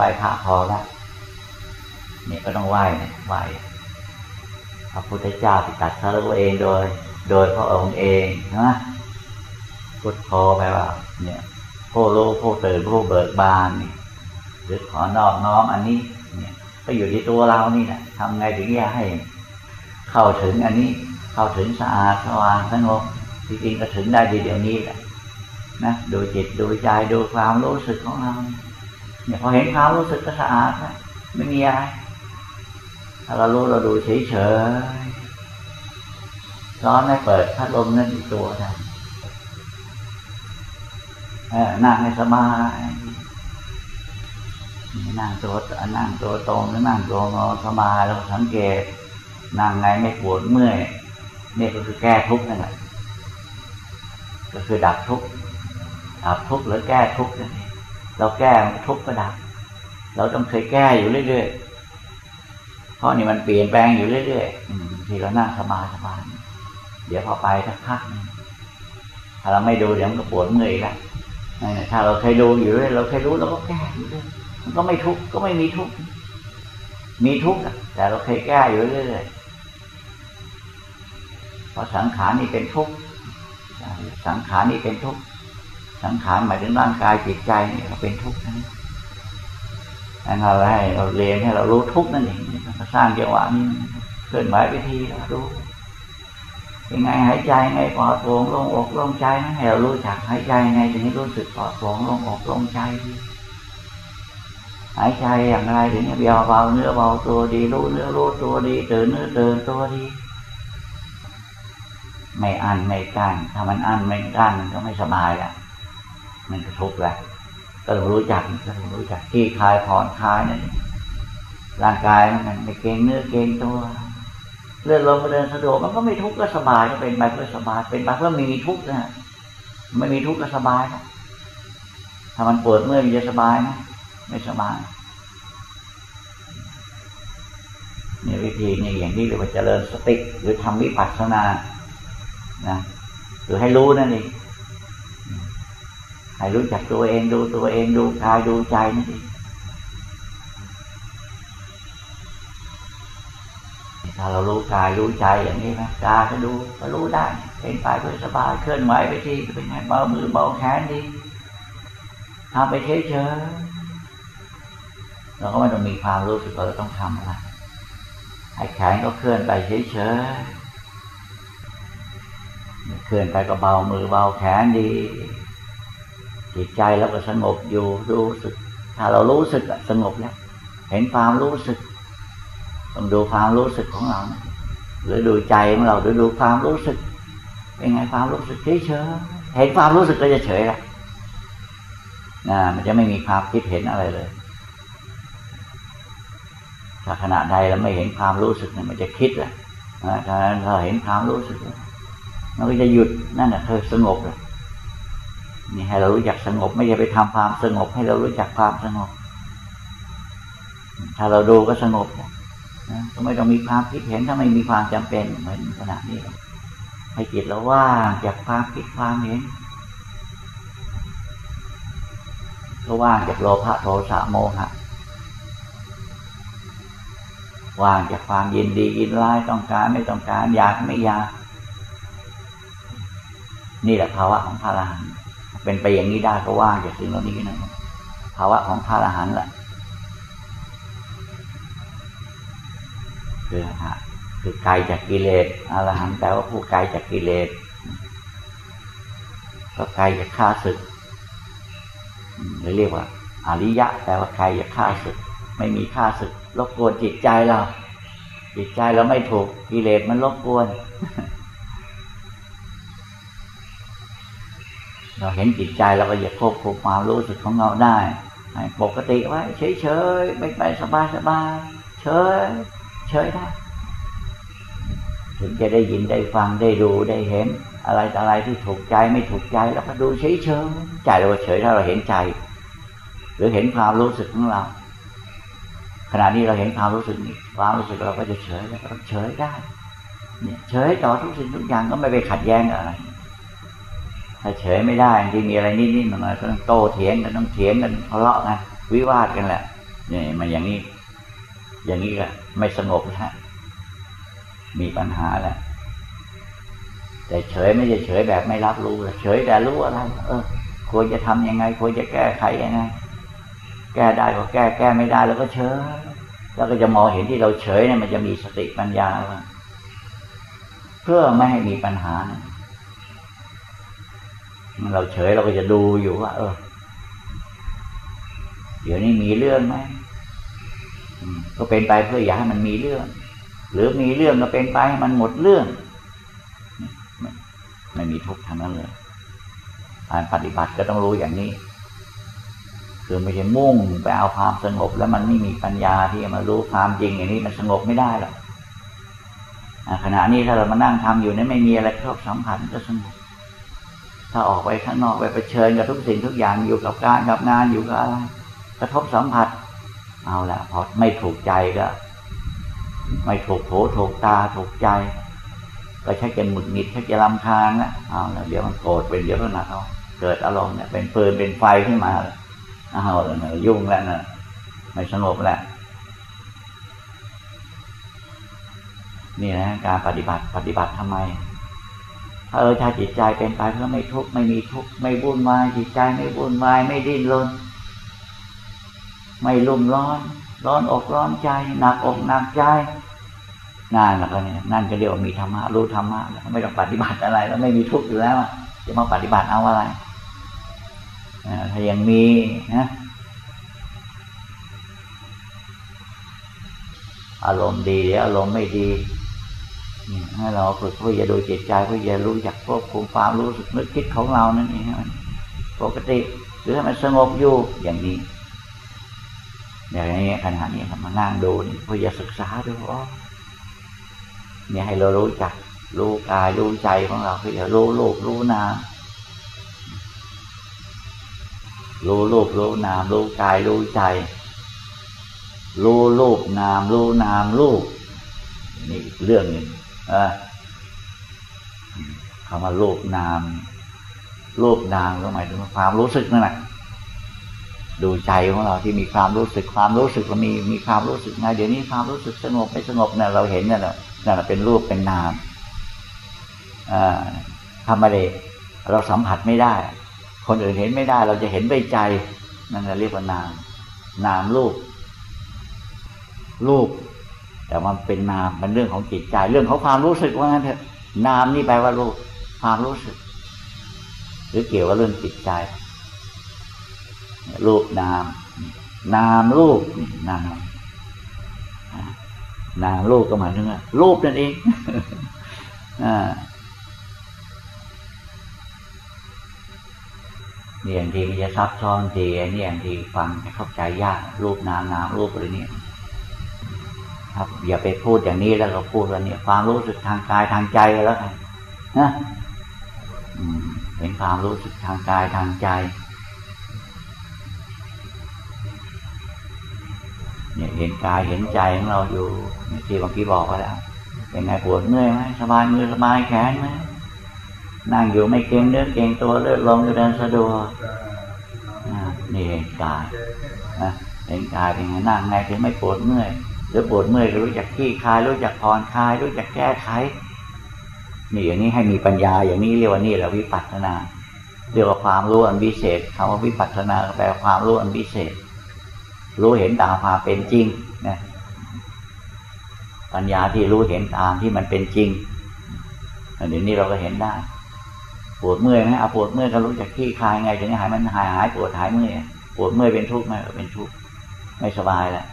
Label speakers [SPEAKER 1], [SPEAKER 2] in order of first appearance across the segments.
[SPEAKER 1] ไหว้พระพอแล้วเนี่ยก็ต้องไหว้เนี่ยไหว้พระพุทธเจ้าที่ตัดสรู้เองโดย โดยพระองค์เองนะ พุทโธแปลว่า เนี่ยผู้รู้ผู้ตื่นผู้เบิกบานนี่หรือขอนอบน้อมอันนี้ เนี่ย ก็อยู่ที่ตัวเรานี่แหละทำไงถึงจะให้ เข้าถึงอันนี้ เข้าถึงสะอาดสว่างสงบจริงๆก็ถึงได้ดีเดี๋ยวนี้แหละนะดูจิตดูใจดูความรู้สึกของเราเนี่ยพอเห็นความรู้สึกก็สะอาดนะไม่มีอะไรถ้าเรารู้เราดูเฉยเฉยร้อนไม่เปิดพัดลมนั่นอีกตัวนะ เออนั่งให้สบายนั่งตัวนั่งตัวตรงหรือนั่งตัวงอสบายเราสังเกตนั่งไงไม่ปวดเมื่อยนี่ก็คือแก้ทุกข์นั่นแหละก็คือดับทุกข์ดับทุกข์หรือแก้ทุกข์นั่นเองเราแก้ทุกข์ก็ดับ เราต้องเคยแก้อยู่เรื่อยๆเพราะนี่มันเปลี่ยนแปลงอยู่เรื่อยๆทีเรานั่งสบายสบายเดี๋ยวพอไปสักพักถ้าเราไม่ดูเดี๋ยวมันก็ปวดเมื่อยแล้ว ถ้าเราเคยดูอยู่เรื่อยเราเคยรู้เราก็แก้อยู่เรื่อยมันก็ไม่ทุกข์ก็ไม่มีทุกข์มีทุกข์แต่เราเคยแก้อยู่เรื่อยเพราะสังขารนี่เป็นทุกข์สังขารนี่เป็นทุกข์สังขารหมายถึงร่างกายจิตใจนี่เราเป็นทุกข์นะนั่นเราให้เราเรียนให้เรารู้ทุกข์นั่นเองสร้างจังหวะนี้เคลื่อนไหวไปทีเรารู้ ยังไงหายใจไงปลอดโปร่งลงอกลงใจนะให้เรารู้จักหายใจไงถึงให้รู้สึกปลอดโปร่งลงอกลงใจหายใจอย่างไรถึงจะเบาเบาเนื้อเบาตัวดีรู้เนื้อรู้ตัวดีตื่นเนื้อตื่นตัวดี ไม่อันไม่กั้นถ้ามันอันไม่กั้นมันก็ไม่สบายแล้วมันก็ทุกข์แหละก็ต้องรู้จักก็ต้องรู้จักที่คลายผ่อนคลายนั่นร่างกายมันไม่เกรงเนื้อเกรงตัว เลื่อนลมมาเดินสะดวกมันก็ไม่ทุกข์ก็สบายก็เป็นไปเพื่อสบาย เป็นไปเพื่อมีทุกข์นะไม่มีทุกข์ก็สบายนะถ้ามันปวดเมื่อยมันจะสบายนะไม่สบายนี่วิธีนี่อย่างที่เรียกว่าเจริญสติหรือทำวิปัสสนานะหรือให้รู้นั่นเองให้รู้จักตัวเองดูตัวเองดูกายดูใจนั่นเอง ถ้าเรารู้กายรู้ใจอย่างนี้นะกายก็ดูก็รู้ได้ เป็นไปเพื่อสบายเคลื่อนไหวไปที่เป็นไงเบามือเบาแขนดีทำไปเฉยๆเราก็ไม่ต้องมีความรู้สึกเราต้องทำอะไรให้แขนก็เคลื่อนไปเฉยๆเคลื่อนไปก็เบามือเบาแขนดีจิตใจเราก็สงบอยู่รู้สึก ถ้าเรารู้สึกสงบแล้วเห็นความรู้สึก ต้องดูความรู้สึกของเรา หรือดูใจของเราหรือดูความรู้สึก เป็นไงความรู้สึกเฉยเฉยเห็นความรู้สึกก็จะเฉยละนะมันจะไม่มีความคิดเห็นอะไรเลย ถ้าขณะใดเราไม่เห็นความรู้สึกเนี่ยมันจะคิดแหละถ้าเราเห็นความรู้สึกมันก็จะหยุดนั่นแหละเธอสงบเลยนี่ให้เรารู้จักสงบ ไม่ใช่ไปทำความสงบ ให้เรารู้จักความสงบ ถ้าเราดูก็สงบ นะก็ไม่ต้องมีความคิดเห็นถ้าไม่มีความจำเป็นเหมือนขณะนี้ให้จิตเราว่างจากความคิดความเห็นก็ว่างจากโลภะโทสะโมหะว่างจากความยินดียินร้ายต้องการไม่ต้องการอยากไม่อยาก นี่แหละภาวะของพระอรหันต์เป็นไปอย่างนี้ได้ก็ว่างจากสิ่งเหล่านี้นะภาวะของพระอรหันต์แหละ คือฮะคือไกลจากกิเลสอรหันต์แปลว่าผู้ไกลจากกิเลสก็ไกลจากข้าศึกหรือเรียกว่าอริยะแปลว่าไกลจากข้าศึก ไม่มีข้าศึกรบกวนจิตใจเรา จิตใจเราไม่ถูกกิเลสมันรบกวน เราเห็นจิตใจเราก็จะควบคุมความรู้สึกของเราได้ปกติไว้เฉยๆไม่ไปสบายสบายเฉย เฉยได้ถึงจะได้ยินได้ฟังได้ดูได้เห็น อะไรอะไรที่ถูกใจไม่ถูกใจเราก็ดูเฉยเฉยใจเราเฉยถ้าเราเห็นใจ หรือเห็นความรู้สึกของเรา ขณะนี้เราเห็นความรู้สึกนี้ความรู้สึกเราก็จะเฉยแล้วก็เฉยได้ เนี่ยเฉยต่อทุกสิ่งทุกอย่างก็ไม่ไปขัดแย้งอะไรถ้าเฉยไม่ได้ที่มีอะไรนิดๆหน่อยๆก็ต้องโต้เถียงกันต้องเถียงกันทะเลาะกันวิวาทกันแหละเนี่ยมันอย่างนี้ อย่างนี้ก็ไม่สงบนะมีปัญหาแหละ แต่เฉยไม่ใช่เฉยแบบไม่รับรู้เฉยแต่รู้อะไร เออ ควรจะทํำยังไง ควรจะแก้ไขยังไง แก้ได้ก็แก้ แก้ไม่ได้แล้วก็เฉย แล้วก็จะมองเห็นที่เราเฉยเนี่ยมันจะมีสติปัญญาว่าเพื่อไม่ให้มีปัญหา เราเฉยเราก็จะดูอยู่ว่า เออ เดี๋ยวนี้มีเรื่องไหม ก็เป็นไปเพื่ออยากให้มันมีเรื่อง หรือมีเรื่องก็เป็นไปให้มันหมดเรื่องไม่มีทุกข์ทางนั้นเลยการปฏิบัติก็ต้องรู้อย่างนี้ คือไม่ใช่มุ่งไปเอาความสงบ แล้วมันไม่มีปัญญาที่จะมารู้ความจริงอย่างนี้มันสงบไม่ได้หรอกขณะนี้ถ้าเรามานั่งทำอยู่นี่ไม่มีอะไรครอบสัมผัสก็สงบ ถ้าออกไปข้างนอกไปเผชิญกับทุกสิ่งทุกอย่างอยู่กับการกับงานอยู่กับอะไรกระทบสัมผัส เอาละพอไม่ถูกใจก็ ไม่ถูกโผถูกตาถูกใจ ก็ใช้จะหมุดหงิดใช้จะลำคาญนะเอาละเดี๋ยวมันโกรธเป็นเดี๋ยวก็หนักเอาเกิดอารมณ์เนี่ยเป็นปืนเป็นไฟขึ้นมาเอาละยุ่งแล้วนะไม่สงบแล้วนี่นะการปฏิบัติปฏิบัติทำไมเออถ้าจิตใจเป็นไปเพื่อไม่ทุกข์ไม่มีทุกข์ไม่บุ่นวายจิตใจไม่บุ่นวายไม่ดิ้นรน ไม่ลุ่มร้อน ร้อนอกร้อนใจ หนักอกหนักใจนั่นแล้วก็เนี่ยนั่นก็เรียกว่ามีธรรมะรู้ธรรมะแล้วไม่ต้องปฏิบัติอะไร แล้วไม่มีทุกข์อยู่แล้วจะมาปฏิบัติเอาอะไรถ้ายังมีนะอารมณ์ดีหรือารมณ์ไม่ดีให้เราฝึกเพื่อจะดูจิตใจเพื่อจะรู้จักควบคุมความรู้สึกนึกคิดของเรานั่นเองปกติหรือให้มันสงบอยู่อย่างนี้ อย่างนี้ขณะนี้มานั่งดูเพื่อจะศึกษาดูว่าเนี่ยให้เรารู้จักรู้กายรู้ใจของเราเพื่อจะรู้โลกรู้นามรู้รูปรู้นามรู้กายรู้ใจ รู้รูปนามรู้นามรูปนี่เรื่องหนึ่งคำว่ารูปนามรูปนามก็หมายถึงความรู้สึกนั่นแหละ ดูใจของเราที่มีความรู้สึกความรู้สึกมีมีความรู้สึกไงเดี๋ยวนี้ความรู้สึกสงบไม่สงบเนี่ยเราเห็นเนี่ยนั่นแหละเป็นรูปเป็นนามอ่าทำอะไรเราสัมผัสไม่ได้ คนอื่นเห็นไม่ได้ เราจะเห็นด้วยใจนั่นเรียกว่านาม นามรูป รูป แต่มันเป็นนามเป็นเรื่องของจิตใจ เรื่องของความรู้สึกว่างั้นเถอะนามนี่แปลว่ารูปความรู้สึก หรือเกี่ยวกับเรื่องจิตใจ รูปนาม นามรูปนามนามรูปก็หมายถึงว่ารูปนั่นเองอ่าเนี่ยบางทีมันจะซับซ้อนทีเนี่ยบางทีฟังเข้าใจยากรูปนามนามรูปอะไรเนี่ยครับอย่าไปพูดอย่างนี้แล้วก็พูดว่าเนี่ยความรู้สึกทางกายทางใจแล้วกันนะเป็นความรู้สึกทางกายทางใจ เนี่ยเห็นกายเห็นใจของเราอยู่ที่บางทีบอกไว้แล้วเป็นไงปวดเมื่อยไหมสบายมือสบายแขนไหมนั่งอยู่ไม่เกรงเนื้อเกรงตัวเลือดลมอยู่เดินสะดวกนี่เห็นกายนะเห็นกายเป็นไงนั่งไงถึงไม่ปวดเมื่อยหรือปวดเมื่อยรู้จักขี้คลายรู้จักผ่อนคลายรู้จักแก้ไขนี่อย่างนี้ให้มีปัญญาอย่างนี้เรียกว่านี่แหละวิปัสสนาเรียกว่าความรู้อันพิเศษคำว่าวิปัสสนาแปลความรู้อันพิเศษ รู้เห็นตามความเป็นจริงนะปัญญาที่รู้เห็นตามที่มันเป็นจริงเดี๋ยวนี้เราก็เห็นได้ ปวดเมื่อยไหมเอาปวดเมื่อยก็รู้จักขี้คลายไงถึงหายมันหายหายปวดหายเมื่อยปวดเมื่อยเป็นทุกข์ไหมก็เป็นทุกข์ไม่สบายแหละ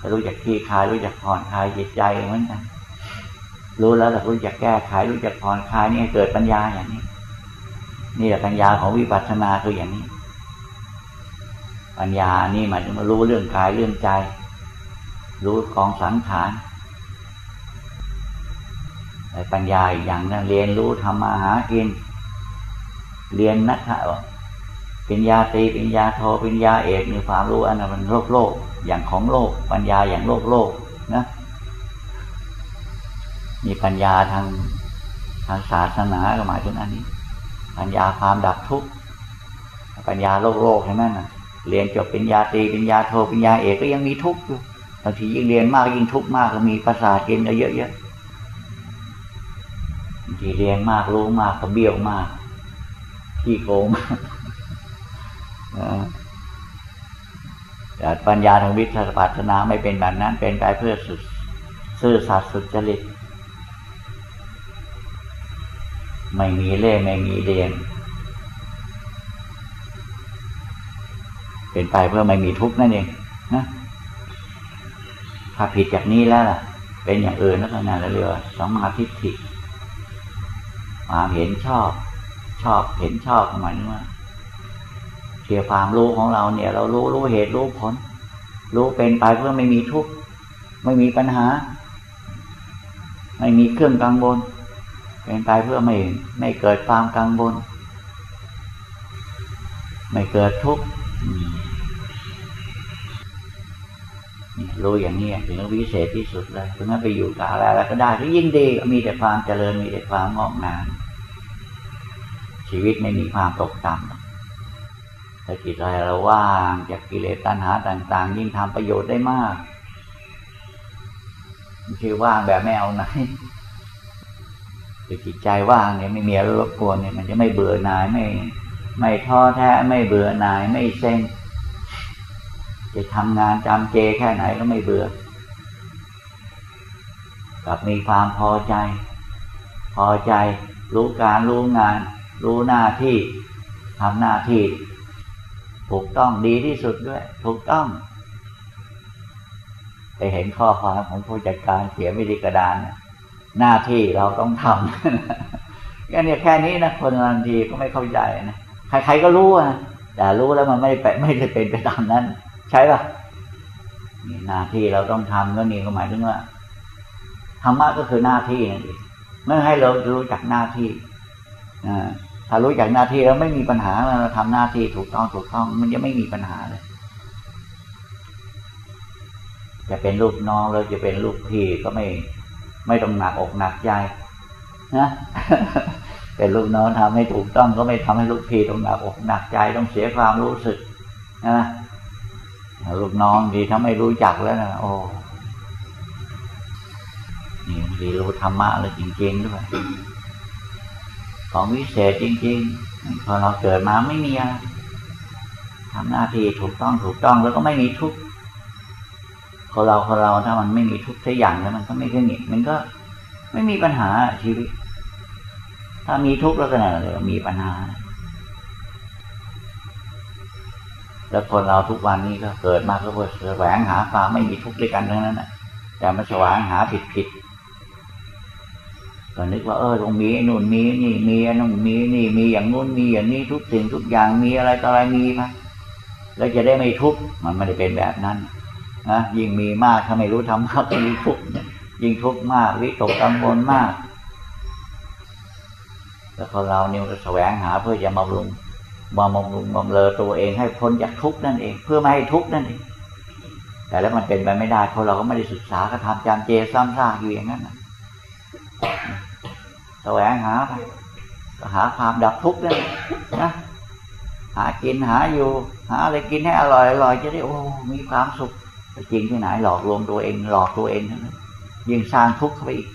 [SPEAKER 1] ก็รู้จักขี้คลายรู้จักผ่อนคลายจิตใจเหมือนกันรู้แล้วแต่รู้จักแก้ไขรู้จักผ่อนคลายนี่เกิดปัญญาอย่างนี้ นี่แหละปัญญาของวิปัสสนาคืออย่างนี้ ปัญญานี่หมายถึงมารู้เรื่องกายเรื่องใจ รู้กองสังขารปัญญาอีกอย่างนึงเรียนรู้ทำมาหากิน เรียนนักข่าวปัญญาตีเปัญญาโทปัญญาเอกมีความรู้อันนั้นมันโลกโลกอย่างของโลก ปัญญาอย่างโลกโลกนะ มีปัญญาทางทางศาสนาก็หมายถึงอันนี้ ปัญญาความดับทุกข์ปัญญาโลกโลกใช่ไหมนะ เรียนจบปัญญาตีปัญญาโทปัญญาเอกก็ยังมีทุกข์อยู่บางทียิ่งเรียนมากยิ่งทุกข์มากก็มีประสาทเกินเยอะๆบางทีเรียนมากรู้มากก็เบี้ยวมากขี้โกงแต่ปัญญาทางวิทยาปัฒนาไม่เป็นแบบนั้น เป็นไปเพื่อสุดซื่อสัตย์สุจริต ไม่มีเล่ไม่มีเรียน เป็นไปเพื่อไม่มีทุกข์นั่นเองนะถ้าผิดจากนี้แล้วเป็นอย่างอื่นแล้วก็นั่นเรียกว่าสมาธิฐิความเห็นชอบ ชอบเห็นชอบหมายถึงว่าเกี่ยวความรู้ของเราเนี่ย เรารู้รู้เหตุรู้ผล รู้เป็นไปเพื่อไม่มีทุกข์ไม่มีปัญหา ไม่มีเครื่องกังวลเป็นไปเพื่อไม่ไม่เกิดความกังวลไม่เกิดทุกข์ รู้อย่างนี้ถึงวิเศษที่สุดเลยถึงแม้ไปอยู่กับอะไรแล้วก็ได้ก็ยิ่งดีมีแต่ความเจริญมีแต่ความงอกงามชีวิตไม่มีความตกต่ำถ้าจิตใจเราว่างจากกิเลสตัณหาต่าง ๆ ยิ่งทำประโยชน์ได้มากไม่ใช่ว่างแบบไม่เอาไหนคือจิตใจว่างเนี่ยไม่มีอะไรรบกวนเนี่ยมันจะไม่เบื่อหน่ายไม่ ไม่ท้อแท้ไม่เบื่อหน่ายไม่เซ็ง จะทำงานจำเจแค่ไหนก็ไม่เบื่อกับมีความพอใจ พอใจ รู้การรู้งาน รู้หน้าที่ทำหน้าที่ ถูกต้องดีที่สุดด้วย ถูกต้อง ไปเห็นข้อความของผู้จัดการเขียนวิธีกระดานหน้าที่เราต้องทำก็เนี่ยแค่นี้นะคนบางทีก็ไม่เข้าใจนะใครๆก็รู้นะแต่รู้แล้วมันไม่ไปไม่ได้เป็นไปตามนั้น ใช่ป่ะนี่หน้าที่เราต้องทำก็นี่ก็หมายถึงว่าธรรมะก็คือหน้าที่นั่นเองเมื่อให้เรารู้จักหน้าที่ถ้ารู้จักหน้าที่แล้วไม่มีปัญหาเราทำหน้าที่ถูกต้องถูกต้อง มันจะไม่มีปัญหาเลยจะเป็นลูกน้องเราจะเป็นลูกพี่ก็ไม่ ไม่ต้องหนักอกหนักใจนะเป็นลูกน้องทำให้ถูกต้องก็ไม่ทำให้ลูกพี่ต้องหนักอกหนักใจต้องเสียความรู้สึกนะ ลูกน้องดีถ้าไม่รู้จักแล้วนะโอ้นี่ดีรู้ธรรมะเลยจริงๆด้วยของวิเศษจริงๆพอเราเกิดมาไม่มีอะไรทำหน้าที่ถูกต้องถูกต้องแล้วก็ไม่มีทุกข์คนเราคนเราถ้ามันไม่มีทุกข์สักอย่างแล้วมันก็ไม่ขึ้นอีมันก็ไม่มีปัญหาชีวิต ถ้ามีทุกข์แล้วก็นั่นเลยมีปัญหา แล้วคนเราทุกวันนี้ก็เกิดมาก็เพื่อแสวงหาความไม่มีทุกข์ด้วยกันทั้งนั้นแหะแต่มาแสวงหาผิดผิดก็นึกว่าเออตรงมีนู่นมีนี่มีนู่นมีนี่มีอย่างนู้นมีอย่างนี้ทุกสิ่งทุกอย่างมีอะไรต่ออะไรมีไหมแล้วจะได้ไม่ทุกข์มันไม่ได้เป็นแบบนั้นนะยิ่งมีมากถ้าไม่รู้ทำมากก็ยิ่งทุกข์ยิ่งทุกข์มากวิตกกังวลมาก แล้วคนเราเนี่ยจะแสวงหาเพื่อจะมาบำรุง บำรุงบำเลอตัวเองให้พ้นจากทุกข์นั่นเอง เพื่อไม่ให้ทุกข์นั่นเอง แต่แล้วมันเป็นไปไม่ได้เพราะเราก็ไม่ได้ศึกษาก็ทำจำเจซ้ำซากอยู่อย่างนั้นนะแสวงหาไปหาความดับทุกข์นั่นนะหากินหาอยู่ หาอะไรกินให้อร่อยอร่อยจะได้โอ้มีความสุขจริงที่ไหนหลอกลวงตัวเอง หลอกตัวเองทั้งนั้นยิ่งสร้างทุกข์เข้าไปอีก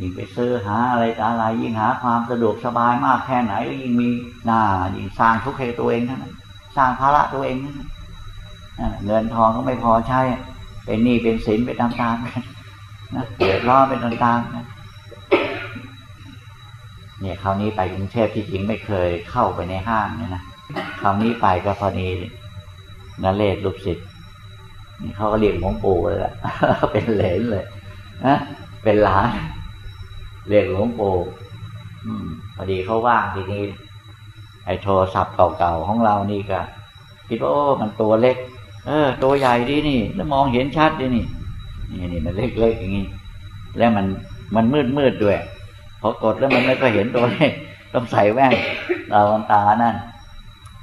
[SPEAKER 1] ยิ่งไปซื้อหาอะไรอะไรยิ่งหาความสะดวกสบายมากแค่ไหนก็ยิ่งมีหน้ายิ่งสร้างทุกข์ให้ตัวเองทั้งนั้นสร้างภาระตัวเองทั้งนั้นเงินทองก็ไม่พอใช้เป็นหนี้เป็นสินไปตามๆกันนะเดือดร้อนเป็นต่างๆนะเนี่ยคราวนี้ไปกรุงเทพที่จริงไม่เคยเข้าไปในห้างเนี่ยนะคราวนี้ไปก็พอดีนเลศลูกศิษย์เขาก็เรียกหลวงปู่เลยแหละเป็นเหลนเลยนะเป็นหลาน เรียกหลวงปู่พอดีเขาว่างทีนี้ไอ้โทรศัพท์เก่าๆของเรานี่ก็คิดว่าโอ้มันตัวเล็ก เออ ตัวใหญ่ดีนี่ แล้วมองเห็นชัดดีนี่ นี่นี่มันเล็กๆอย่างนี้แล้วมันมันมืดมืดด้วยพอกดแล้วมันไม่ก็เห็นตัวเลขต้องใส่แว่นตาตานั่น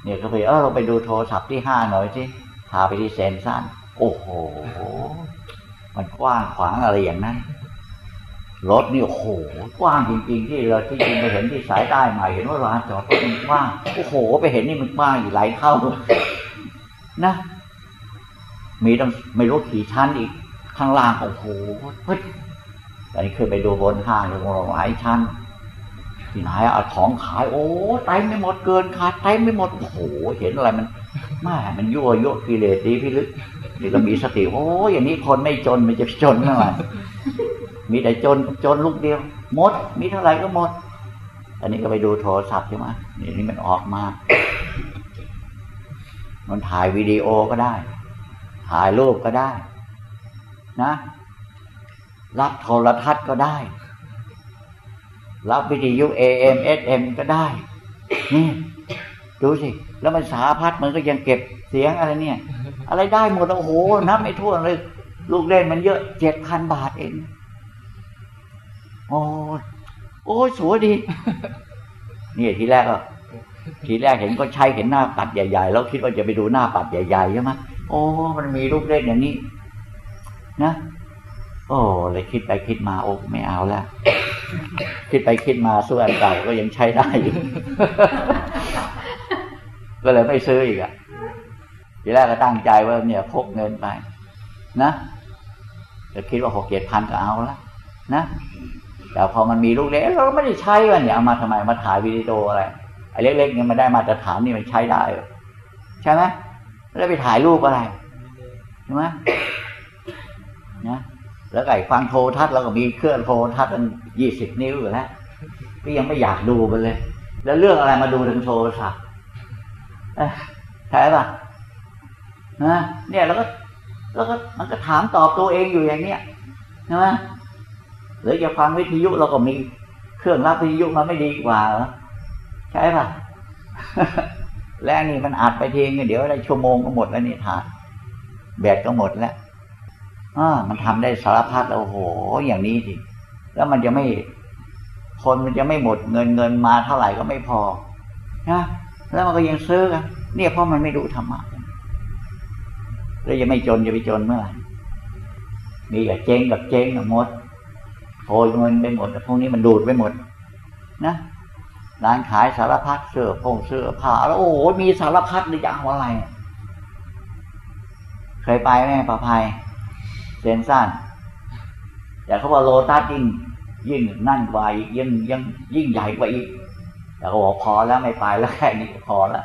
[SPEAKER 1] เนี่ยก็ไปเออเราไปดูโทรศัพท์ที่ห้าหน่อยสิพาไปที่เซนซันโอ้โห มันกว้างขวางอะไรอย่างนั้น รถนี่โอ้โหกว้างจริง ๆ ที่เราที่จริงไปเห็นที่สายใต้ใหม่เห็นว่าร้านจอดรถมันกว้างโอ้โห ไปเห็นนี่มันกว้างอยู่หลายเท่านะ มีต้องไม่รู้กี่ชั้นอีกข้างล่างโอ้โหเฮ้ยอันนี้เคยไปดูบนห้างอยู่หลายชั้นที่ไหนเอาของขายโอ้เต็มไม่หมดเกินขาดเต็มไม่หมดโอ้โหเห็นอะไรมันแม่มันยั่วยั่วกิเลสดีพี่ลึกนี่เรามีสติโอ้อย่างนี้คนไม่จนมันจะจนเท่าไหร่ มีแต่จนจนลูกเดียวหมด มีเท่าไหร่ก็หมด อันนี้ก็ไปดูโทรศัพท์ใช่ไหมนี่นี่มันออกมามันถ่ายวิดีโอก็ได้ ถ่ายรูปก็ได้ นะรับโทรทัศน์ก็ได้ รับวิทยุ AM SM ก็ได้ นี่ ดูสิ แล้วมันสาพัดมันก็ยังเก็บเสียงอะไรเนี่ย อะไรได้หมด โอ้โหนับไม่ทั่วเลย ลูกเล่นมันเยอะเจ็ดพันบาทเอง โอ้โอ้สวยดีนี่ทีแรกก็ทีแรกเห็นก็ใช้เห็นหน้าปัดใหญ่ๆแล้วคิดว่าจะไปดูหน้าปัดใหญ่ๆใช่ไหมโอ้มันมีลูกเล่นอย่างนี้ นะโอ้เลยคิดไปคิดมาโอ้ไม่เอาแล้วคิดไปคิดมาสู้อันเก่าก็ยังใช้ได้อยู่ก็เลยไม่ซื้ออีกอะทีแรกก็ตั้งใจว่าเนี่ยพกเงินไป นะจะคิดว่าหกเจ็ดพันก็เอาละนะ แต่พอมันมีลูกเล็กเราก็ไม่ได้ใช้กันเนี่ยเอามาทำไมมาถ่ายวิดีโออะไรไอ้เล็กๆเนี่ยมันได้มาตรฐานนี่มันใช้ได้ใช่ไหมแล้วไปถ่ายรูปอะไรใช่ไหมนะแล้วไก่ฟังโทรทัศน์เราก็มีเครื่องโทรทัศน์ยี่สิบนิ้วอยู่แล้วก็ยังไม่อยากดูมันเลย แล้วเรื่องอะไรมาดูถึงโทรศัพท์ใช่ป่ะนะเนี่ยแล้วก็ แล้วก็มันก็ถามตอบตัวเองอยู่อย่างเนี้ยใช่ไหม หรือจะฟังวิทยุเราก็มีเครื่องรับวิทยุมาไม่ดีกว่าใช่ป่ะแล้วนี่มันอัดไปเทงเดี๋ยวอะได้ชั่วโมงก็หมดแล้วนี่ถ่ายแบตก็หมดแล้วอ่ามันทำได้สารพัดแล้วโอ้โห อย่างนี้สิแล้วมันจะไม่ คนมันจะไม่หมดเงินเงินมาเท่าไหร่ก็ไม่พอนะแล้วมันก็ยังซื้อกันเนี่ยเพราะมันไม่ดูธรรมะแล้วจะไม่จนจะไปจนเมื่อไหร่มีกับเจ๊งกับเจ๊งกับหมด โอยเงินไปหมดพวกนี้มันดูดไปหมด นะร้านขายสารพัดเสื้อผงเสื้อผ้าแล้วโอ้โหมีสารพัดเลยจะเอาอะไร เคยไปไหมประภัยเซนสั้นแต่เขาบอกโลตัสยิ่งยิ่งนั่นกว่าอีกยิ่งยิ่งยิ่งใหญ่กว่าอีกแต่เขาบอกพอแล้วไม่ไปแล้วแค่นี้พอแล้ว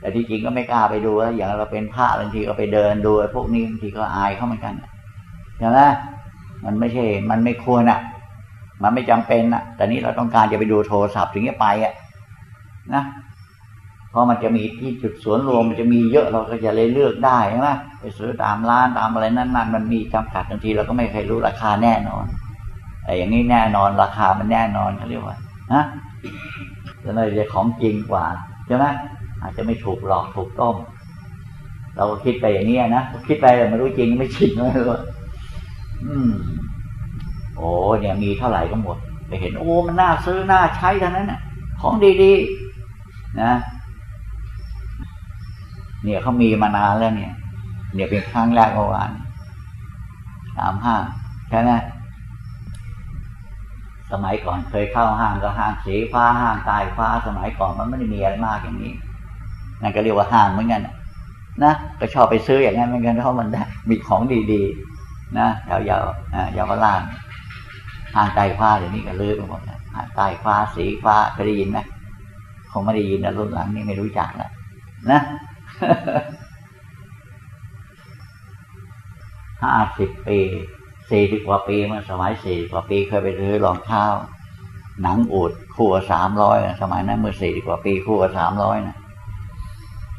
[SPEAKER 1] แต่ที่จริงก็ไม่กล้าไปดูแล้วอย่างเราเป็นพระบางทีก็ไปเดินดูพวกนี้บางทีก็อายเขาเหมือนกันใช่ไหมมันไม่ใช่ มันไม่ควรอะ มันไม่จำเป็นอะแต่นี้เราต้องการจะไปดูโทรศัพท์ถึงจะไปอะนะเพราะมันจะมีที่จุดสวนรวมมันจะมีเยอะเราก็จะเลยเลือกได้ใช่ไหมไปซื้อตามร้านตามอะไรนั่นๆมันมีจำกัดบางทีเราก็ไม่เคยรู้ราคาแน่นอนแต่อย่างนี้แน่นอนราคามันแน่นอนเขาเรียกว่านะแล้วเราจะของจริงกว่าใช่ไหมอาจจะไม่ถูกหลอกถูกต้ม เราก็คิดไปอย่างนี้นะคิดไปแต่ไม่รู้จริงไม่จริงไม่รู้อืม โอ้เนี่ยมีเท่าไหร่ก็หมดไปเห็นโอ้มันน่าซื้อน่าใช้ทั้งนั้นน่ะของดีๆนะ เนี่ยเขามีมานานแล้วเนี่ย เนี่ยเป็นครั้งแรกเมื่อวานสามห้างใช่ไหมสมัยก่อนเคยเข้าห้างก็ห้างสีฟ้าห้างตายฟ้าสมัยก่อนมันไม่ได้มีอะไรมากอย่างนี้นั่นก็เรียกว่าห้างเหมือนกันนะก็ชอบไปซื้ออย่างนั้นเหมือนกันเพราะมันได้มีของดีๆ นะยาวๆยาวล่าง ห้างใต้ฟ้าเดี๋ยวนี้ก็ลือไปหมดแล้วห้างใต้ฟ้าสีฟ้าเคยได้ยินไหมคงไม่ได้ยินนะรุ่นหลังนี่ไม่รู้จักแล้วนะห้าสิบปีสี่สิบกว่าปีเมื่อสมัยสี่กว่าปีเคยไปซื้อรองเท้าหนังอูดคู่สามร้อยสมัยนั้นเมื่อสี่กว่าปีคู่สามร้อยนะ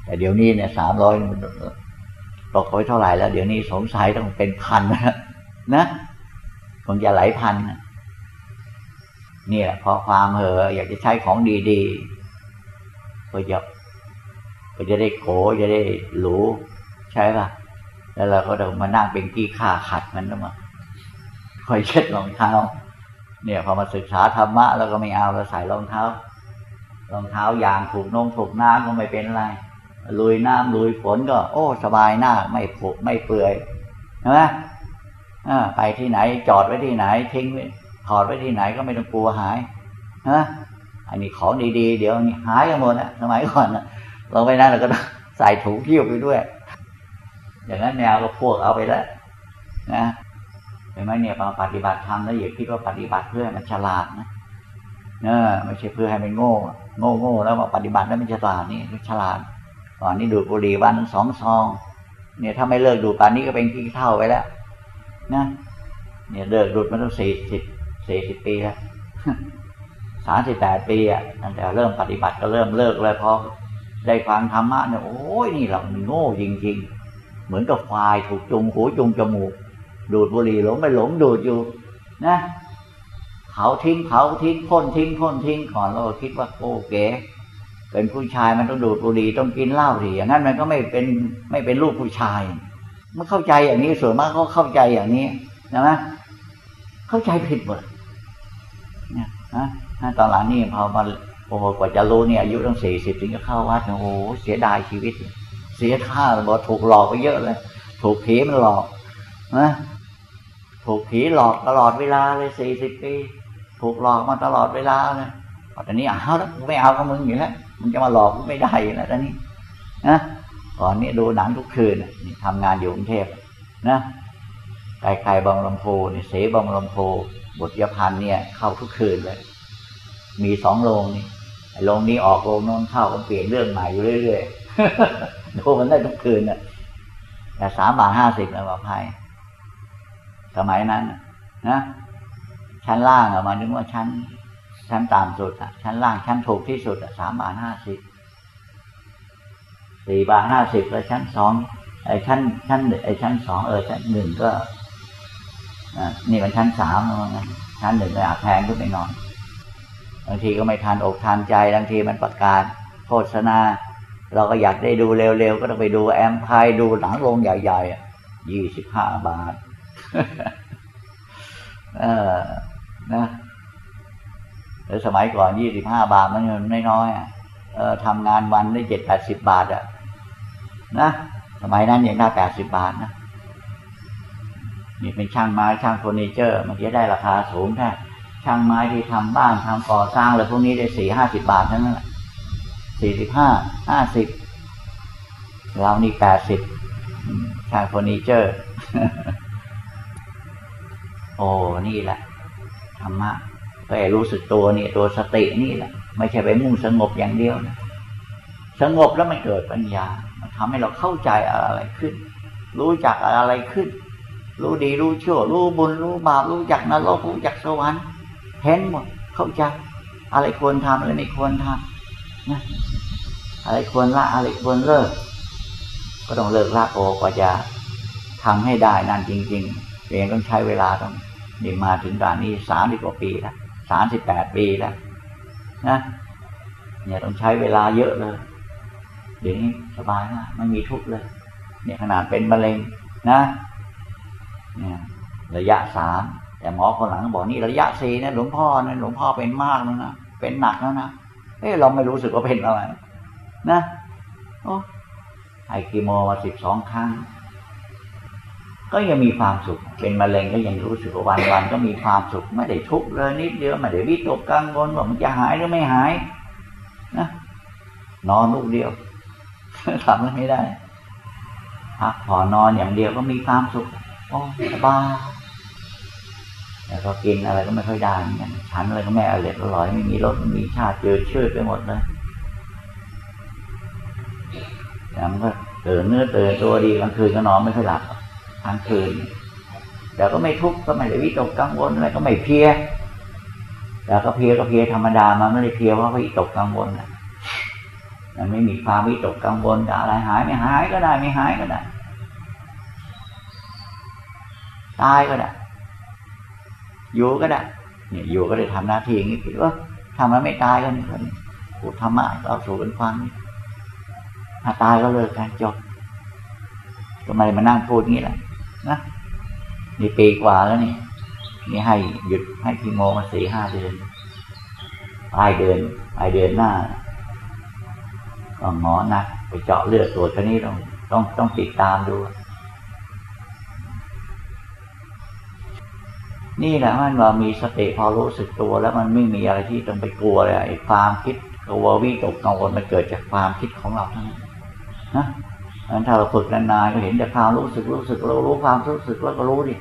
[SPEAKER 1] แต่เดี๋ยวนี้เนี่ยสามร้อยตกไปเท่าไหร่แล้ว เดี๋ยวนี้สงสัยต้องเป็นพันนะนะ คงจะหลายพันนี่แหละพอความเหออยากจะใช้ของดีๆก็จะก็จะได้โขจะได้หรูใช่ป่ะ แล้วเราก็ต้องมานั่งเป็นกี้ข่าขัดมันมาคอยเช็ดรองเท้า เนี่ยพอมาศึกษาธรรมะแล้วก็ไม่เอาเราใส่รองเท้ารองเท้ายางถูกนงถูกน้ำก็ไม่เป็นไรลุยน้ำลุยฝนก็ โอ้ สบายหน้าไม่ผุไม่เปื่อยใช่ไหม ไปที่ไหน จอดไว้ที่ไหน ทิ้งไว้ถอดไว้ที่ไหนก็ไม่ต้องกลัวหายฮะอันนี้ของดีๆ เดี๋ยวนี้หายกันหมดอะสมัยก่อนเราไปนั่นเราก็ใส่ถุงเที่ยวไปด้วย อย่างนั้นแนวก็พวกเอาไปแล้วนะเห็นไหมเนี่ยมาปฏิบัติธรรมแล้วอย่าคิดว่าปฏิบัติเพื่อให้มันฉลาดนะเนอไม่ใช่เพื่อให้มันโง่ โง่โง่แล้วมาปฏิบัติแล้วมันฉลาดนี่ฉลาดก่อนนี้ดูดบุหรี่วันสองซอง เนี่ยถ้าไม่เลิกดูดป่านนี้ก็เป็นขี้เท่าไปแล้ว นะเนี่ยเลิกดูดมาตั้งสี่สิบสี่สิบปีแล้วสามสิบแปดปีอะตั้งแต่เริ่มปฏิบัติก็เริ่มเลิกเลยพอได้ฟังธรรมะเนี่ยโอ้ยนี่เราโง่จริง ๆ เหมือนกับควายถูกจุงหูจุงจมูก ดูดบุหรี่หลงไม่หลงดูดอยู่ นะเผาทิ้งเผาทิ้งพ่นทิ้งพ่นทิ้งก่อนเราคิดว่าโอเก๋เป็นผู้ชายมันต้องดูดบุหรี่ต้องกินเหล้าสิอย่างนั้นมันก็ไม่เป็นไม่เป็นลูกผู้ชาย มันเข้าใจอย่างนี้ส่วนมากเขาเข้าใจอย่างนี้นะเข้าใจผิดหมดเนี่ยนะตอนหลังนี่พอมาโอ้โหกว่าจะรู้เนี่ยอายุตั้งสี่สิบถึงจะเข้าวัดโอ้โหเสียดายชีวิต เสียท่าบอกถูกหลอกไปเยอะเลย ถูกผีมันหลอกนะถูกผีหลอกตลอดเวลาเลยสี่สิบปีถูกหลอกมาตลอดเวลาเลยตอนนี้เอาแล้วไม่เอากับมึงอยู่แล้วมึงจะมาหลอกกูไม่ได้แล้วตอนนี้นะ ก่อนนี้ดูหนังทุกคืนนี่ทำงานอยู่กรุงเทพนะไกลไกลบางลำโพนี่เสบางลำโพบทยพันเนี่ย เข้าทุกคืนเลย มีสองโรงนี่โรงนี้ออกโรงโน้นเข้าก็เปลี่ยนเรื่องใหม่อยู่เรื่อยๆดูมันได้ทุกคืนน่ะ แต่สามบาทห้าสิบนะว่าภัยสมัยนั้นนะชั้นล่างอะมานึกว่าชั้นชั้นต่ำสุดอะชั้นล่างชั้นถูกที่สุดอะสามบาทห้าสิบ สี่บาทห้าสิบแล้วชั้นสองไอ้ชั้น ชั้นไอ้ชั้นสองเออชั้นหนึ่งก็นี่มันชั้นสามแล้วนะชั้นหนึ่งก็อาจแพงขึ้นไปนอยบางทีก็ไม่ทันอกทันใจบางทีมันประกาศโฆษณา เราก็อยากได้ดูเร็วๆ ก็ต้องไปดูแอมพายดูหนังโรงใหญ่ๆยี่สิบห้าบาท เออนะแล้วสมัยก่อนยี่สิบห้าบาทมันเงินน้อยๆเออทำงานวันได้เจ็ดแปดสิบบาทอะ นะสมัยนั้นยังได้แปดสิบบาทนะนี่เป็นช่างไม้ช่างเฟอร์นิเจอร์มันจะได้ราคาสูงแค่ช่างไม้ที่ทำบ้านทำก่อสร้างอะไรพวกนี้ได้สี่ห้าสิบบาททั้งนั้นแหละสี่สิบห้าห้าสิบเรานี่แปดสิบช่างเฟอร์นิเจอร์ โอ้นี่แหละธรรมะก็รู้สึกตัวนี่ตัวสตินี่แหละ ไม่ใช่ไปมุ่งสงบอย่างเดียวนะสงบแล้วมันเกิดปัญญา ทำให้เราเข้าใจอะไรขึ้น รู้จักอะไรขึ้น รู้ดีรู้ชั่ว รู้บุญรู้บาปรู้จักนรกรู้จักสวรรค์เห็นหมดเข้าใจ อะไรควรทำอะไรไม่ควรทำนะอะไรควรละอะไรควรเลิก ก็ต้องเลิกละโอกว่าจะทำให้ได้นั่นจริงๆเองต้องใช้เวลาต้องนี่มาถึงด่านนี้สามสิบกว่าปีแล้วสามสิบแปดปีแล้วนะเนี่ยต้องใช้เวลาเยอะเลย เดี๋ยวนี้สบายมากไม่มีทุกข์เลย เนี่ยขนาดเป็นมะเร็งนะเนี่ยระยะสามแต่หมอคนหลังบอกนี่ระยะสี่นะหลวงพ่อนะหลวงพ่อเป็นมากแล้วนะเป็นหนักแล้วนะเอ้เราไม่รู้สึกว่าเป็นอะไรนะโอ้ไอคีโมมาสิบสองครั้ง ก็ยังมีความสุข เป็นมะเร็งก็ยังรู้สึกว่าวันวันก็มีความสุข ไม่ได้ทุกข์เลยนิดเดียวไม่ได้วิตกกังวลว่ามันจะหายหรือไม่หายนะนอนลูกเดียว ทำอะไรไม่ได้พักผ่อนนอนอย่างเดียวก็มีความสุขโอ้สบายแต่ก็กินอะไรก็ไม่ค่อยได้เหมือนกันฉันอะไรก็ไม่อร่อยอร่อยไม่มีรสไม่มีชาติเจอชื่อไปหมดเลยแล้วมันก็เตื่นเนื้อเตื่นตัวดีกลางคืนก็นอนไม่ค่อยหลับกลางคืนแต่ก็ไม่ทุกข์ก็ไม่ได้วิตกกังวลอะไรก็ไม่เพียแต่ก็เพียก็เพียธรรมดามันไม่ได้เพียเพราะวิตกกังวลนะ มันไม่มีความวิตกกังวลอะไรหายไม่หายก็ได้ไม่หายก็ได้ตายก็ได้อยู่ก็ได้เนี่ยอยู่ก็ได้ทำหน้าที่อย่างนี้คิดว่าทำแล้วไม่ตายก็นี่คนพูดธรรมะเราสู่กันฟังถ้าตายก็เลิกกันจบทำไมมานั่งพูดงี้แหละนะนี่ปีกว่าแล้วนี่นี่ให้หยุดให้พีโมมาสี่ห้าเดือนปลายเดือนปลายเดือนหน้า หมอนัดไปเจาะเลือดตรวจคนนี้ต้องต้องต้องติดตามดู นี่แหละมันว่ามีสติพอรู้สึกตัว แล้วมันไม่มีอะไรที่ต้องไปกลัวเลยไอ้ความคิดกลัววิตกกังวลมันเกิดจากความคิดของเราทั้งนั้นนะงั้นถ้าเราฝึกนานๆก็เห็นแต่ความรู้สึกรู้สึกเรารู้ความรู้สึกแล้วก็รู้ดิ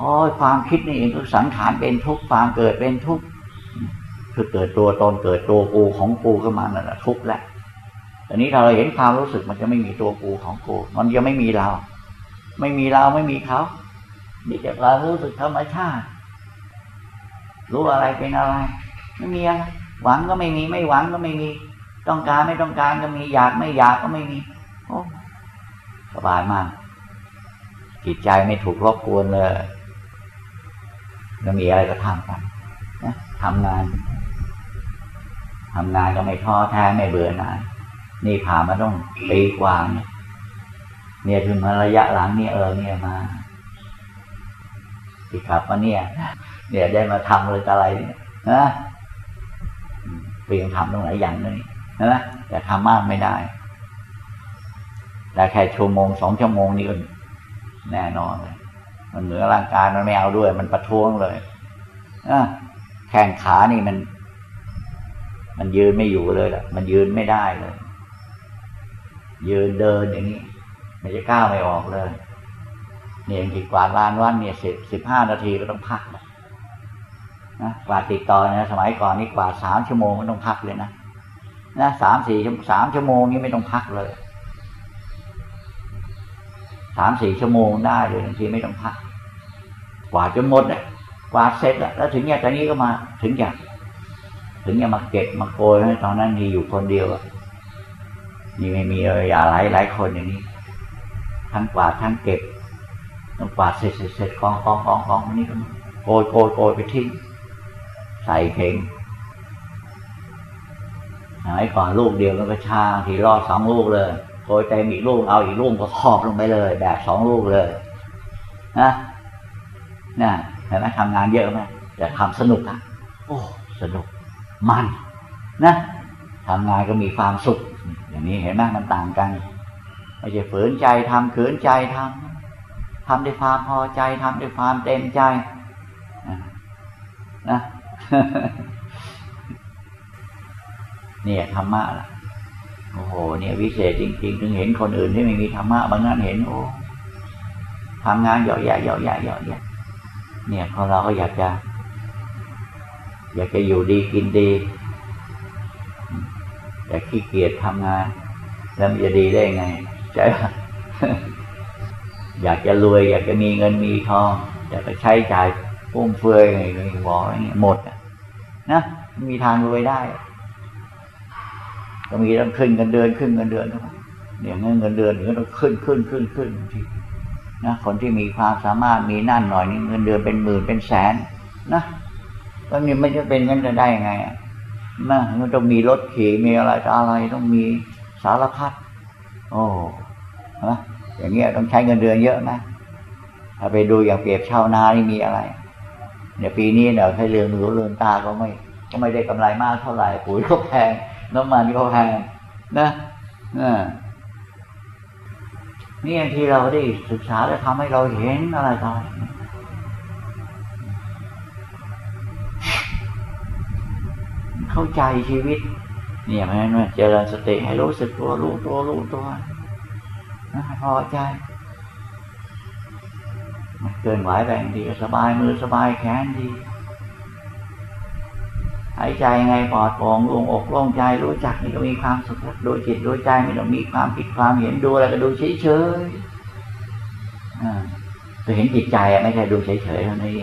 [SPEAKER 1] อ๋อความคิดนี่เองคือสังขารเป็นทุกข์ความเกิดเป็นทุกข์คือเกิดตัวตนเกิดตัวกูของกูขึ้นมานั่นแหละทุกข์แหละ แต่นี้ถ้าเราเห็นความรู้สึกมันจะไม่มีตัวกูของกู มันจะไม่มีเรา ไม่มีเราไม่มีเขานี่จะเรารู้สึกธรรมชาติ รู้อะไรเป็นอะไร ไม่มีอะไรหวังก็ไม่มี ไม่หวังก็ไม่มี ต้องการไม่ต้องการก็มีอยากไม่อยากก็ไม่มี โอ้สบายมาก จิตใจไม่ถูกรบกวนเลยจะมีอะไรก็ทำกันนะทำงานทำงานก็ไม่ท้อแท้ไม่เบื่อหน่าย นี่ผ่ามาต้องปีกว่าเนี่ยเนี่ยถึงมาระยะหลังเนี่ยเออเนี่ยมาที่ขับมาเนี่ย เนี่ยได้มาทำเลยอะไรเนี่ยนะเพียงทำตรงไหนอย่างนี้นะแต่ทำมากไม่ได้แต่แค่ชั่วโมงสองชั่วโมงนี่ก็แน่นอนเลยมันเหนือร่างกายมันไม่เอาด้วย มันประท้วงเลยอแข้งขานี่มัน มันยืนไม่อยู่เลยล่ะ มันยืนไม่ได้เลย ยืนเดินอย่างนี้มันจะก้าวไม่ออกเลยเนี่ยอย่างที่กวาดลานวันเนี่ยสิบสิบห้านาทีก็ต้องพักนะกวาดติดต่อนะสมัยก่อนนี่กวาดสามชั่วโมงก็ต้องพักเลยนะนะสามสี่สามชั่วโมงนี้ไม่ต้องพักเลยสามสี่ชั่วโมงได้เลยบางทีไม่ต้องพักกวาดจนหมดเนี่ยกวาดเสร็จแล้วแล้วถึงเนี่ยตอนนี้ก็มาถึงอย่ากถึงจะมาเก็บมาโกยให้ตอนนั้นมีอยู่คนเดียวอะ นี่ไม่มีเลยอย่าหลายหลายคนอย่างนี้ ทั้งกวาดทั้งเก็บต้องกวาดเสร็จเสร็จกองกองกองกองนี่ก็โกยโกยโกยไปทิ้งใส่เข่งสมัยก่อนลูกเดียวก็ชาทีรอดสองลูกเลยโกยเต็มอีกลูกเอาอีกลูกก็ครอบลงไปเลย แบบสองลูกเลยนะนะเห็นไหมทำงานเยอะไหมแต่ทำสนุกอะ โอ้ สนุก มัน นะ ทำงานก็มีความสุข อย่างนี้เห็นไหมมันต่างกันไม่ใช่ฝืนใจทำขืนใจทำทำด้วยความพอใจทำด้วยความเต็มใจนะเนี่ยธรรมะล่ะโอ้โห เนี่ยวิเศษจริง ๆ ถึงเห็นคนอื่นที่ไม่มีธรรมะบางนั้นเห็นโอ้ทำงานเหยาะแยะเหยาะแยะเหยาะแยะเนี่ยพอเราก็อยากจะ อยากจะอยู่ดีกินดี แต่ขี้เกียจทำงานแล้วมันจะดีได้ไงใช่ไหมอยากจะรวย อยากจะมีเงินมีทองอยากจะใช้จ่ายฟุ่มเฟือยอะไรบอกอย่างเงี้ยหมดนะมีทางรวยได้ก็มีต้องขึ้นเงินเดือนขึ้นเงินเดือนเนี่ยเงินเงินเดือนถึงต้องขึ้นขึ้นขึ้นขึ้นทีนะคนที่มีความสามารถมีนั่นหน่อยนี่เงินเดือนเป็นหมื่นเป็นแสนนะตอนนี้ไม่จะเป็นงั้นจะได้ยังไง นะมันต้องมีรถขี่มีอะไรต่อะไรต้องมีสารพัดโอ้นะอย่างเงี้ยต้องใช้เงินเดือนเยอะนะถ้าไปดูอย่างเปรียบชาวนานี่มีอะไรเนี่ยปีนี้เนี่ยให้เรืองหูเรืองตาก็ไม่ ก็ไม่ได้กำไรมากเท่าไหร่ปุ๋ยก็แพงน้ำมันก็แพงนะนี่ที่เราได้ศึกษาและทำให้เราเห็นอะไรต่อ เข้าใจชีวิต เนี่ยมันเจริญสติให้รู้สึกตัวรู้ตัวรู้ตัวนะพอใจมันเกินไหวแบ่งดีสบายมือสบายแขนดีหายใจไงปลอดโปร่งลงอกโล่งใจรู้จักนี่ก็มีความสุขดูจิตดูใจไม่ต้องมีความผิดความเห็นดูอะไรก็ดูเฉยเฉยจะเห็นจิตใจไม่ใช่ดูเฉยเฉยเท่านี้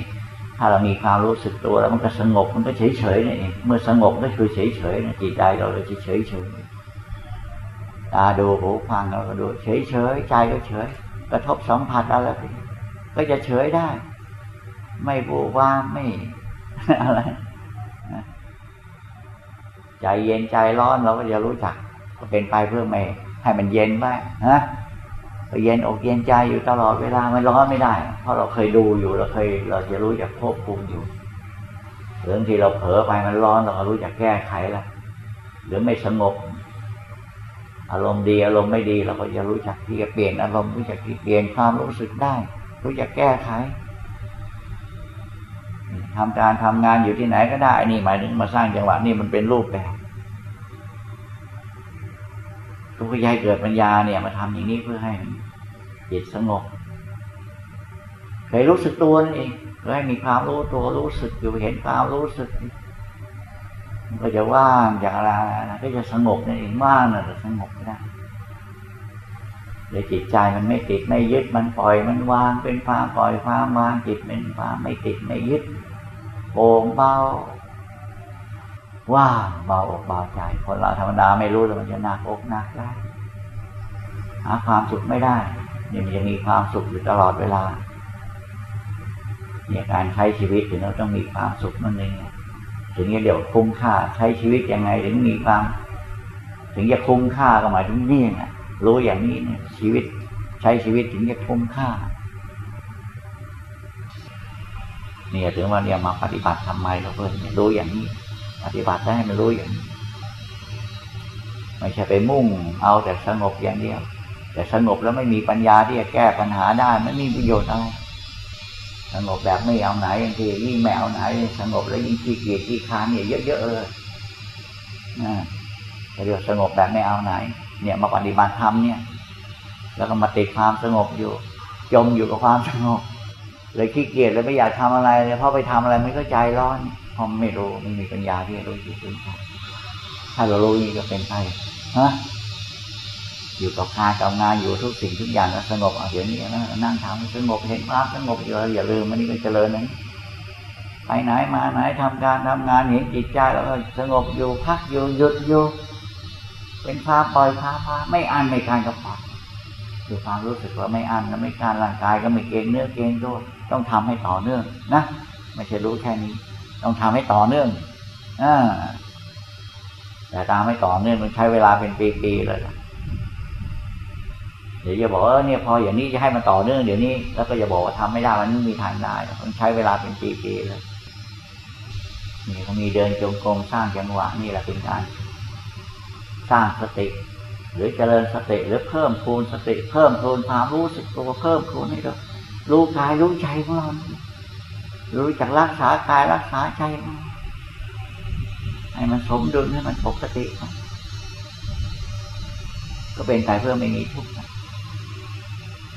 [SPEAKER 1] ถ้าเรามีความรู้สึกตัวแล้วมันก็สงบมันก็เฉยเฉยนี่เองเมื่อสงบก็คือเฉยเฉยจิตใจเราเลยเฉยเฉยตาดูหูฟังเราก็ดูเฉยเฉยใจก็เฉย กระทบสัมผัสอะไรก็จะเฉยได้ ไม่บูว่าไม่อะไรใจเย็นใจร้อนเราก็จะรู้จัก ก็เป็นไปเพื่อไม่ให้มันเย็นไว้ฮะ เย็นอกเย็นใจอยู่ตลอดเวลาไม่ร้อนไม่ได้ เพราะเราเคยดูอยู่เราเคยเราจะรู้จักควบคุมอยู่หรือบางทีเราเผลอไปมันร้อนเราก็รู้จักแก้ไขล้วหรือไม่สงบ อารมณ์ดีอารมณ์ไม่ดีเราก็จะรู้จักที่จะเปลี่ยนอารมณ์รู้จักที่เปลี่ยนความรู้สึกได้ รู้จักแก้ไขทำการทำงานอยู่ที่ไหนก็ได้นี่หมายถึงมาสร้างจังหวะนี่มันเป็นรูปแบบ ทุกข์ยายเกิดปัญญาเนี่ย มาทำอย่างนี้เพื่อให้จิตสงบเคยรู้สึกตัวนั่นเองเพื่อให้มีความรู้ตัวรู้สึกอยู่เห็นความรู้สึกก็จะว่างจากอะไรก็จะสงบนั่นเองว่างน่ะจะสงบไม่ได้เลยจิตใจมันไม่ติดไม่ยึดมันปล่อยมันวางเป็นความปล่อยความวางจิตเป็นความไม่ติดไม่ยึดโปร่งเบา ว่างเบาอกเบาใจคนเราธรรมดาไม่รู้เลยมันจะหนักอกหนักได้หาความสุขไม่ได้เนี่ยมันจะมีความสุขอยู่ตลอดเวลาเนี่ยการใช้ชีวิตถึงเราต้องมีความสุขนั่นเองถึงจะเดี๋ยวคุ้มค่าใช้ชีวิตยังไงถึงมีความ ถึงจะคุ้มค่าก็หมายถึงนี่ไงรู้อย่างนี้เนี่ยชีวิตใช้ชีวิตถึงจะคุ้มค่าเนี่ยถึงว่าเนี่ยมาปฏิบัติทำไมเราเพื่อนรู้อย่างนี้ ปฏิบัติได้มันรู้อย่างนี้ไม่ใช่ไปมุ่ง เอาแต่สงบอย่างเดียว แต่สงบแล้วไม่มีปัญญาที่จะแก้ปัญหาได้ไม่มีประโยชน์อะไรสงบแบบไม่เอาไหนอย่างที่ยิ่งไม่เอาไหน สงบแล้วยิ่งขี้เกียจขี้ค้านเนี่ยเยอะๆเลยนะเรียกสงบแบบไม่เอาไหน เนี่ยมาปฏิบัติธรรมเนี่ย แล้วก็มาติดความสงบอยู่ จมอยู่กับความสงบเลยขี้เกียจเลยไม่อยากทำอะไรเลยเพราะไปทำอะไรไม่เข้าใจร้อนเพ ราะไม่รู้ไม่มีปัญญาที่จะรู้จิตรู้ใจถ้าเรารู้นี่ก็เป็นไปฮะอยู่กับงานกับงานอยู่ทุกสิ่งทุกอย่างแล้วสงบเดี๋ยวนี้นะนั่งทำสงบเห็นภาพสงบอยู่อย่าลืมมันนี่ก็เจริญนะไปไหนมาไหนทำการทำงานเห็นจิตใจแล้วก็สงบอยู่พักอยู่หยุดอยู่เป็นพาปล่อยพาพาไม่อันไม่การกับปล่อยคือความรู้สึกว่าไม่อันแล้วไม่การร่างกายก็ไม่เกงเนื้อเกงตัวต้องทำให้ต่อเนื่องนะไม่ใช่รู้แค่นี้ ต้องทำให้ต่อเนื่องอแต่ตามไม่ต่อเนื่องมันใช้เวลาเป็นปีๆเลยเดี๋ยวจะบอกว่าเนี่ยพออย่างนี้จะให้มันต่อเนื่องเดี๋ยวนี้แล้วก็จะบอกว่าทำไม่ได้มันไม่มีทางได้มันใช้เวลาเป็นปีๆเลยนี่เขามีเดินจงกรมสร้างจังหวะนี่แหละเป็นการสร้างสติ หรือเจริญสติหรือเพิ่มพูนสติ เพิ่มพูนความรู้สึกตัวเพิ่มพูนให้เรารู้กายรู้ใจของเรา รู้จักรักษากายรักษาใจให้มันสมดุลให้มันปกติ ก็เป็นไปเพื่อไม่มีทุกข์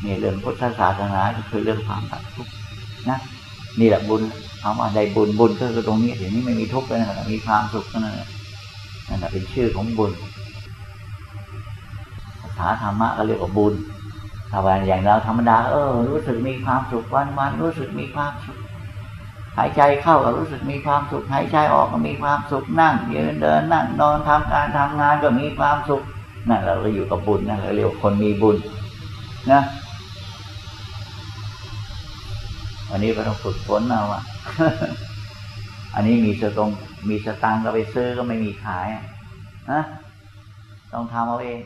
[SPEAKER 1] นี่เรื่องพุทธศาสนาคือเรื่องความตัดทุกข์นะนี่แหละบุญเอามาได้บุญบุญก็คือตรงนี้ถึงนี้ไม่มีทุกข์เลยนะมีความสุขนั่นแหละนั่นแหละเป็นชื่อของบุญภาษาธรรมะก็เรียกว่าบุญถ้าวันอย่างเราธรรมดาเออ รู้สึกมีความสุขวันวันรู้สึกมีความสุข หายใจเข้าก็รู้สึกมีความสุข หายใจออกก็มีความสุขนั่งยืนเดินนั่งนอนทำการทำงานก็มีความสุขนั่นเราเราอยู่กับบุญนั่นเราเรียกคนมีบุญนะอันนี้ก็ต้องฝึกฝนเอาอะอันนี้มีสตงมีสตังก็ไปซื้อก็ไม่มีขายนะต้องทำเอาเอง